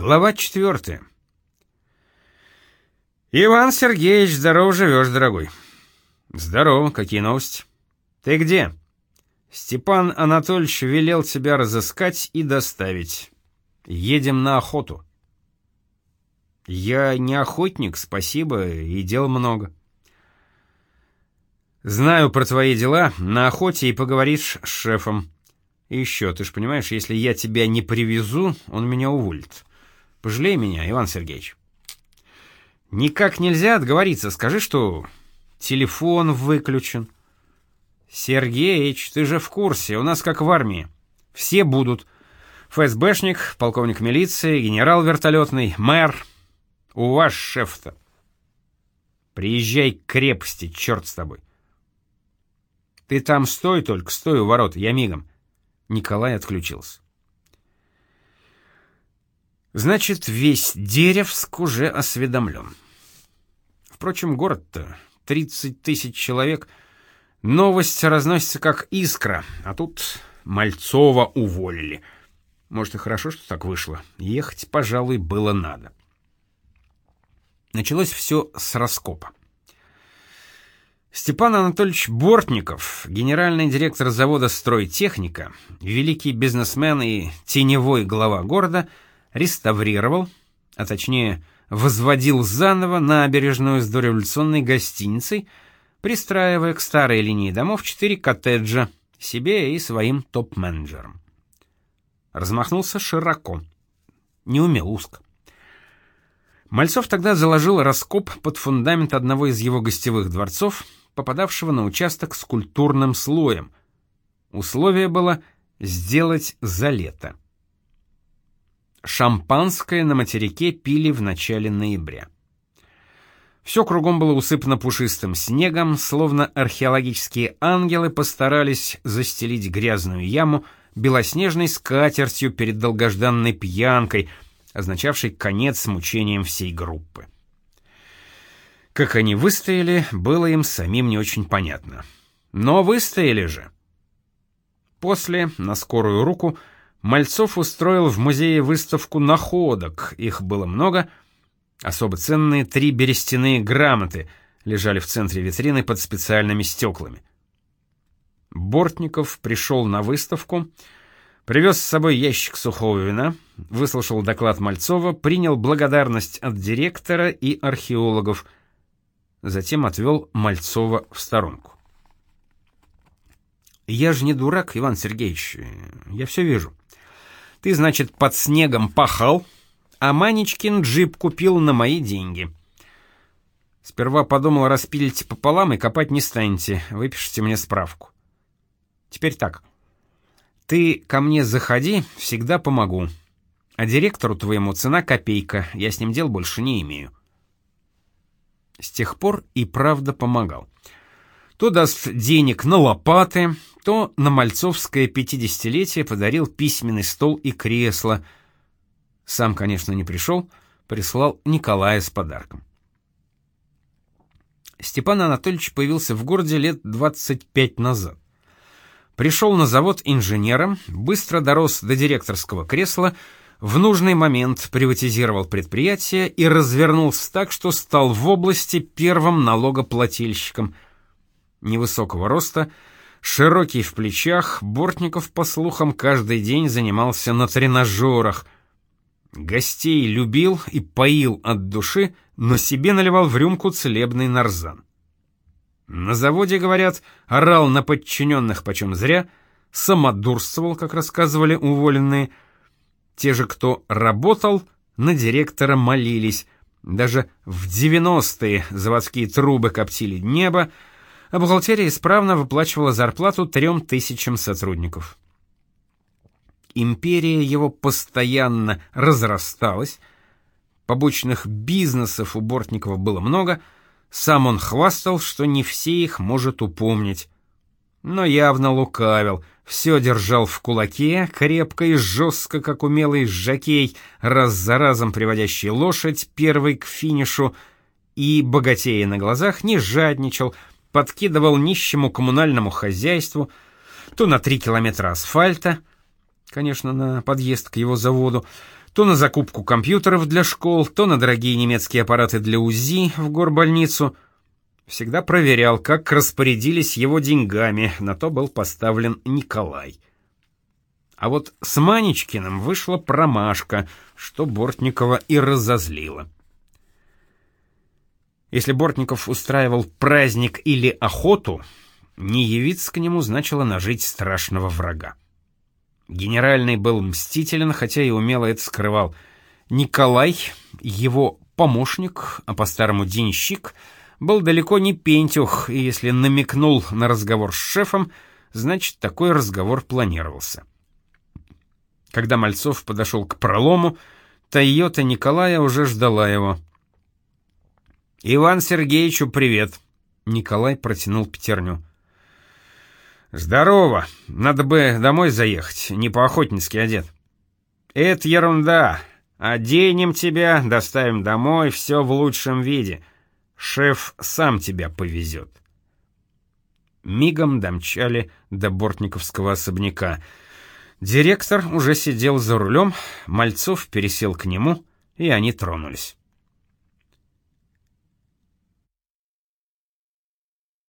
Глава четвертая. Иван Сергеевич, здорово живешь, дорогой. Здорово, какие новости? Ты где? Степан Анатольевич велел тебя разыскать и доставить. Едем на охоту. Я не охотник, спасибо, и дел много. Знаю про твои дела, на охоте и поговоришь с шефом. И еще, ты же понимаешь, если я тебя не привезу, он меня уволит. Пожалей меня, Иван Сергеевич. Никак нельзя отговориться. Скажи, что телефон выключен. Сергеич, ты же в курсе, у нас как в армии. Все будут. ФСБшник, полковник милиции, генерал вертолетный, мэр. У вас шеф-то. Приезжай к крепости, черт с тобой. Ты там стой только, стой у ворот, я мигом. Николай отключился. Значит, весь Деревск уже осведомлен. Впрочем, город-то 30 тысяч человек. Новость разносится как искра, а тут Мальцова уволили. Может, и хорошо, что так вышло. Ехать, пожалуй, было надо. Началось все с раскопа. Степан Анатольевич Бортников, генеральный директор завода «Стройтехника», великий бизнесмен и теневой глава города — реставрировал, а точнее возводил заново набережную с дореволюционной гостиницей, пристраивая к старой линии домов четыре коттеджа себе и своим топ-менеджерам. Размахнулся широко, не умел узко. Мальцов тогда заложил раскоп под фундамент одного из его гостевых дворцов, попадавшего на участок с культурным слоем. Условие было сделать за лето. Шампанское на материке пили в начале ноября. Все кругом было усыпано пушистым снегом, словно археологические ангелы постарались застелить грязную яму белоснежной скатертью перед долгожданной пьянкой, означавшей конец мучениям всей группы. Как они выстояли, было им самим не очень понятно. Но выстояли же. После, на скорую руку, Мальцов устроил в музее выставку находок, их было много. Особо ценные три берестяные грамоты лежали в центре витрины под специальными стеклами. Бортников пришел на выставку, привез с собой ящик сухого вина, выслушал доклад Мальцова, принял благодарность от директора и археологов, затем отвел Мальцова в сторонку. «Я же не дурак, Иван Сергеевич, я все вижу. Ты, значит, под снегом пахал, а Манечкин джип купил на мои деньги. Сперва подумал распилить пополам и копать не станете, выпишите мне справку. Теперь так. Ты ко мне заходи, всегда помогу. А директору твоему цена копейка, я с ним дел больше не имею. С тех пор и правда помогал. То даст денег на лопаты, то на Мальцовское пятидесятилетие подарил письменный стол и кресло. Сам, конечно, не пришел, прислал Николая с подарком. Степан Анатольевич появился в городе лет 25 назад. Пришел на завод инженером, быстро дорос до директорского кресла, в нужный момент приватизировал предприятие и развернулся так, что стал в области первым налогоплательщиком. Невысокого роста – Широкий в плечах, Бортников, по слухам, каждый день занимался на тренажерах. Гостей любил и поил от души, но себе наливал в рюмку целебный нарзан. На заводе, говорят, орал на подчиненных почем зря, самодурствовал, как рассказывали уволенные. Те же, кто работал, на директора молились. Даже в девяностые заводские трубы коптили небо, а бухгалтерия исправно выплачивала зарплату трем тысячам сотрудников. Империя его постоянно разрасталась, побочных бизнесов у Бортникова было много, сам он хвастал, что не все их может упомнить. Но явно лукавил, все держал в кулаке, крепко и жестко, как умелый жакей, раз за разом приводящий лошадь первый к финишу, и, богатея на глазах, не жадничал, подкидывал нищему коммунальному хозяйству, то на три километра асфальта, конечно, на подъезд к его заводу, то на закупку компьютеров для школ, то на дорогие немецкие аппараты для УЗИ в горбольницу. Всегда проверял, как распорядились его деньгами, на то был поставлен Николай. А вот с Манечкиным вышла промашка, что Бортникова и разозлила. Если Бортников устраивал праздник или охоту, не явиться к нему значило нажить страшного врага. Генеральный был мстителен, хотя и умело это скрывал. Николай, его помощник, а по-старому денщик, был далеко не пентюх, и если намекнул на разговор с шефом, значит, такой разговор планировался. Когда Мальцов подошел к пролому, Тойота Николая уже ждала его. «Иван Сергеевичу привет!» Николай протянул пятерню. «Здорово! Надо бы домой заехать, не по-охотницки одет». «Это ерунда. Оденем тебя, доставим домой, все в лучшем виде. Шеф сам тебя повезет». Мигом домчали до Бортниковского особняка. Директор уже сидел за рулем, Мальцов пересел к нему, и они тронулись.